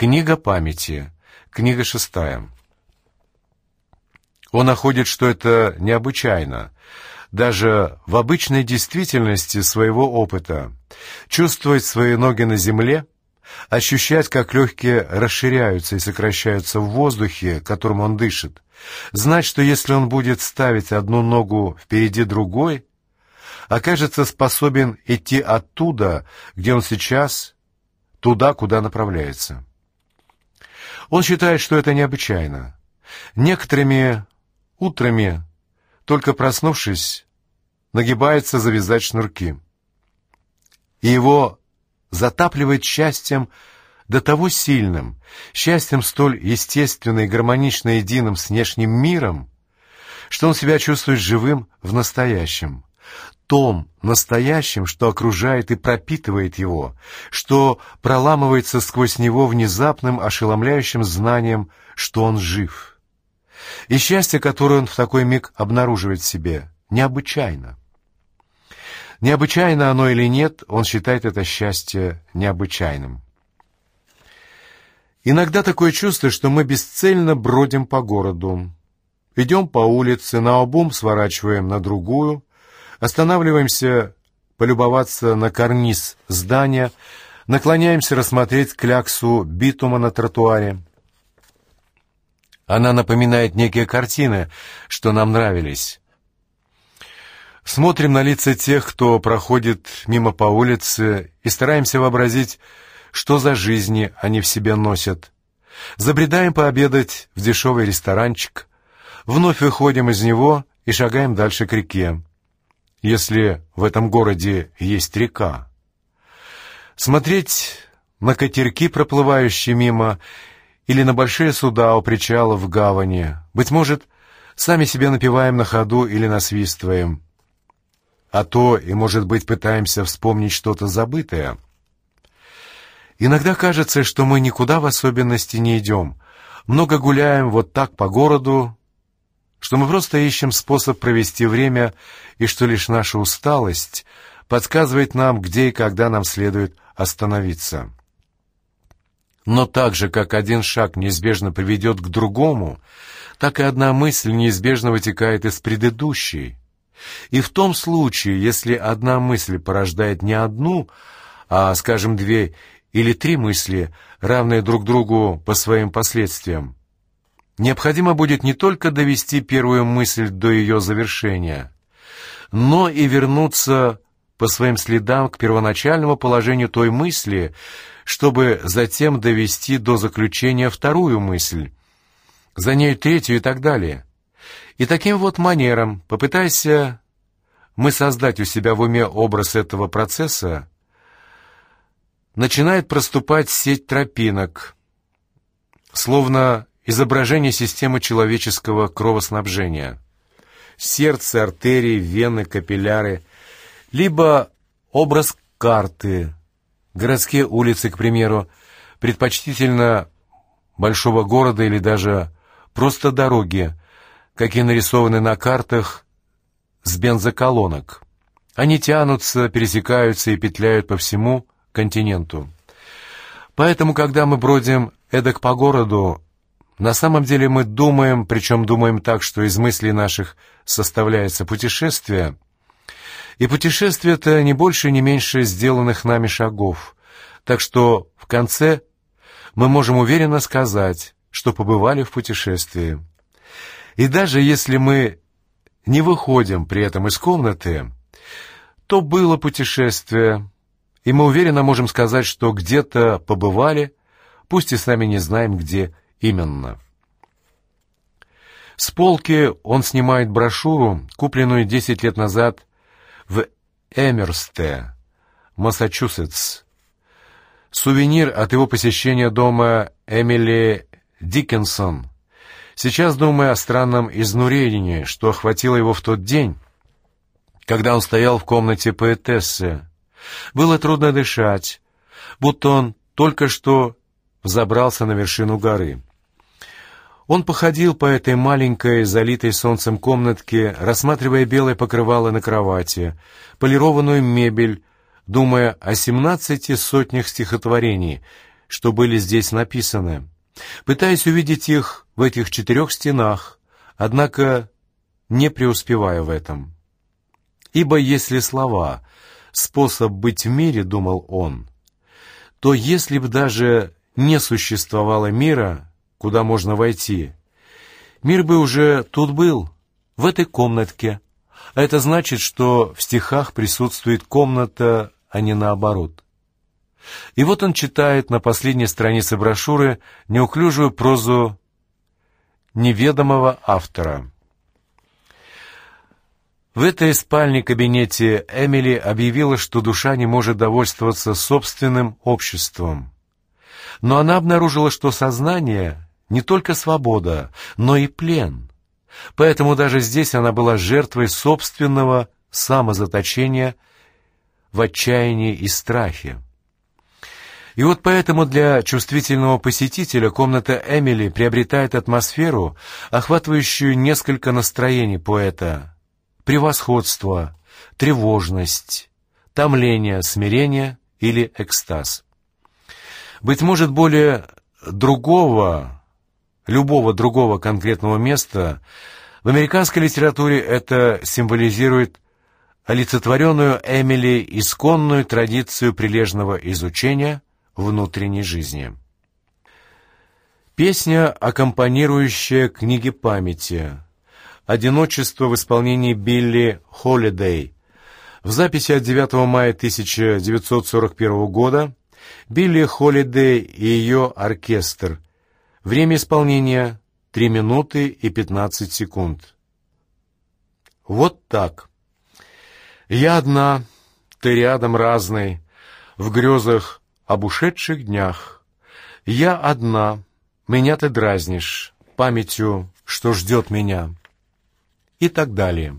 Книга памяти. Книга шестая. Он находит, что это необычайно, даже в обычной действительности своего опыта, чувствовать свои ноги на земле, ощущать, как легкие расширяются и сокращаются в воздухе, которым он дышит, знать, что если он будет ставить одну ногу впереди другой, окажется способен идти оттуда, где он сейчас, туда, куда направляется. Он считает, что это необычайно. Некоторыми утрами, только проснувшись, нагибается завязать шнурки. И его затапливает счастьем до того сильным, счастьем столь естественно и гармонично единым с внешним миром, что он себя чувствует живым в настоящем, том настоящем, что окружает и пропитывает его, что проламывается сквозь него внезапным ошеломляющим знанием, что он жив. И счастье, которое он в такой миг обнаруживает в себе, необычайно. Необычайно оно или нет, он считает это счастье необычайным. Иногда такое чувство, что мы бесцельно бродим по городу. Идем по улице, наобум сворачиваем на другую, останавливаемся полюбоваться на карниз здания, наклоняемся рассмотреть кляксу битума на тротуаре. Она напоминает некие картины, что нам нравились. Смотрим на лица тех, кто проходит мимо по улице, и стараемся вообразить, что за жизни они в себе носят. Забредаем пообедать в дешевый ресторанчик, вновь выходим из него и шагаем дальше к реке, если в этом городе есть река. Смотреть на катерки, проплывающие мимо, или на большие суда у причала в гавани. Быть может, сами себе напеваем на ходу или насвистываем. А то и, может быть, пытаемся вспомнить что-то забытое — Иногда кажется, что мы никуда в особенности не идем, много гуляем вот так по городу, что мы просто ищем способ провести время, и что лишь наша усталость подсказывает нам, где и когда нам следует остановиться. Но так же, как один шаг неизбежно приведет к другому, так и одна мысль неизбежно вытекает из предыдущей. И в том случае, если одна мысль порождает не одну, а, скажем, две или три мысли, равные друг другу по своим последствиям. Необходимо будет не только довести первую мысль до ее завершения, но и вернуться по своим следам к первоначальному положению той мысли, чтобы затем довести до заключения вторую мысль, за ней третью и так далее. И таким вот манером, попытайся мы создать у себя в уме образ этого процесса, начинает проступать сеть тропинок, словно изображение системы человеческого кровоснабжения. Сердце, артерии, вены, капилляры, либо образ карты, городские улицы, к примеру, предпочтительно большого города или даже просто дороги, какие нарисованы на картах с бензоколонок. Они тянутся, пересекаются и петляют по всему континенту. Поэтому, когда мы бродим эдак по городу, на самом деле мы думаем, причем думаем так, что из мыслей наших составляется путешествие, и путешествие это не больше, не меньше сделанных нами шагов, так что в конце мы можем уверенно сказать, что побывали в путешествии. И даже если мы не выходим при этом из комнаты, то было путешествие, и мы уверенно можем сказать, что где-то побывали, пусть и сами не знаем, где именно. С полки он снимает брошюру, купленную 10 лет назад в Эмерсте, Массачусетс. Сувенир от его посещения дома Эмили Диккенсон. Сейчас думая о странном изнурении, что охватило его в тот день, когда он стоял в комнате поэтессы, было трудно дышать, будто он только что взобрался на вершину горы. Он походил по этой маленькой, залитой солнцем комнатке, рассматривая белое покрывало на кровати, полированную мебель, думая о семнадцати сотнях стихотворений, что были здесь написаны, пытаясь увидеть их в этих четырех стенах, однако не преуспевая в этом. Ибо если слова — способ быть в мире, думал он, то если бы даже не существовало мира, куда можно войти, мир бы уже тут был, в этой комнатке. А это значит, что в стихах присутствует комната, а не наоборот. И вот он читает на последней странице брошюры неуклюжую прозу неведомого автора. В этой спальне-кабинете Эмили объявила, что душа не может довольствоваться собственным обществом. Но она обнаружила, что сознание не только свобода, но и плен. Поэтому даже здесь она была жертвой собственного самозаточения в отчаянии и страхе. И вот поэтому для чувствительного посетителя комната Эмили приобретает атмосферу, охватывающую несколько настроений поэта. Превосходство, тревожность, томление, смирение или экстаз. Быть может, более другого, любого другого конкретного места в американской литературе это символизирует олицетворенную Эмили исконную традицию прилежного изучения внутренней жизни. Песня, аккомпанирующая книге памяти «Одиночество» в исполнении Билли Холидей. В записи от 9 мая 1941 года Билли Холидей и ее оркестр. Время исполнения 3 минуты и 15 секунд. Вот так. Я одна, ты рядом разный, в грезах об ушедших днях. Я одна, меня ты дразнишь, памятью, что ждет меня. И так далее.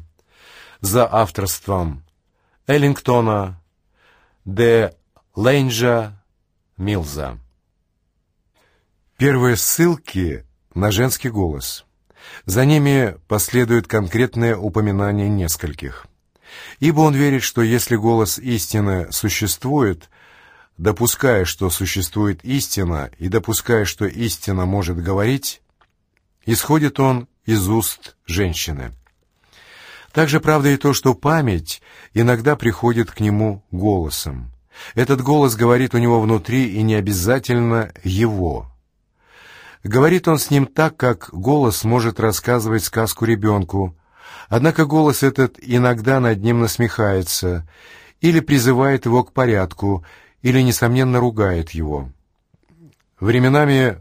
За авторством Эллингтона, Де Лейнджа, Милза. Первые ссылки на женский голос. За ними последует конкретное упоминание нескольких. Ибо он верит, что если голос истины существует, допуская, что существует истина, и допуская, что истина может говорить, исходит он из уст женщины. Также правда и то, что память иногда приходит к нему голосом. Этот голос говорит у него внутри и не обязательно его. Говорит он с ним так, как голос может рассказывать сказку ребенку, однако голос этот иногда над ним насмехается или призывает его к порядку, или, несомненно, ругает его. Временами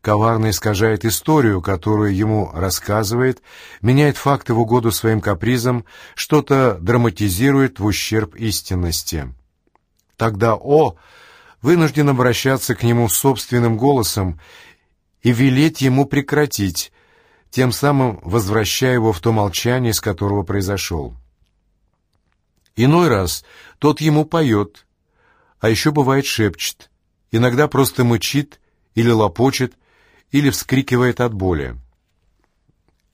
коварно искажает историю, которую ему рассказывает, меняет факты в угоду своим капризам, что-то драматизирует в ущерб истинности. Тогда О вынужден обращаться к нему собственным голосом и велеть ему прекратить, тем самым возвращая его в то молчание, из которого произошел. Иной раз тот ему поет, а еще бывает шепчет, иногда просто мычит или лопочет, или вскрикивает от боли.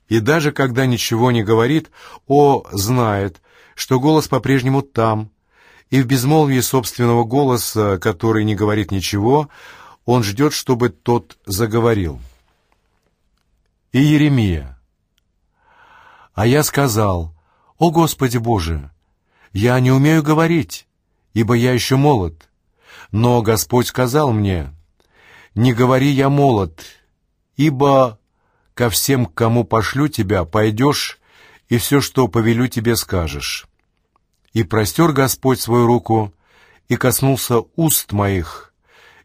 И даже когда ничего не говорит, О знает, что голос по-прежнему там, и в безмолвии собственного голоса, который не говорит ничего, он ждет, чтобы тот заговорил. И Еремия. А я сказал, «О Господи Боже, я не умею говорить, ибо я еще молод. Но Господь сказал мне, «Не говори, я молод, ибо ко всем, к кому пошлю тебя, пойдешь, и все, что повелю тебе, скажешь». И простер Господь свою руку, и коснулся уст моих,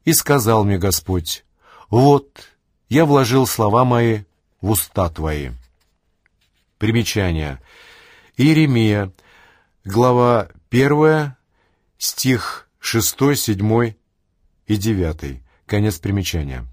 и сказал мне Господь, «Вот, я вложил слова мои в уста твои». Примечание. Иеремия, глава 1, стих 6, 7 и 9. Конец примечания.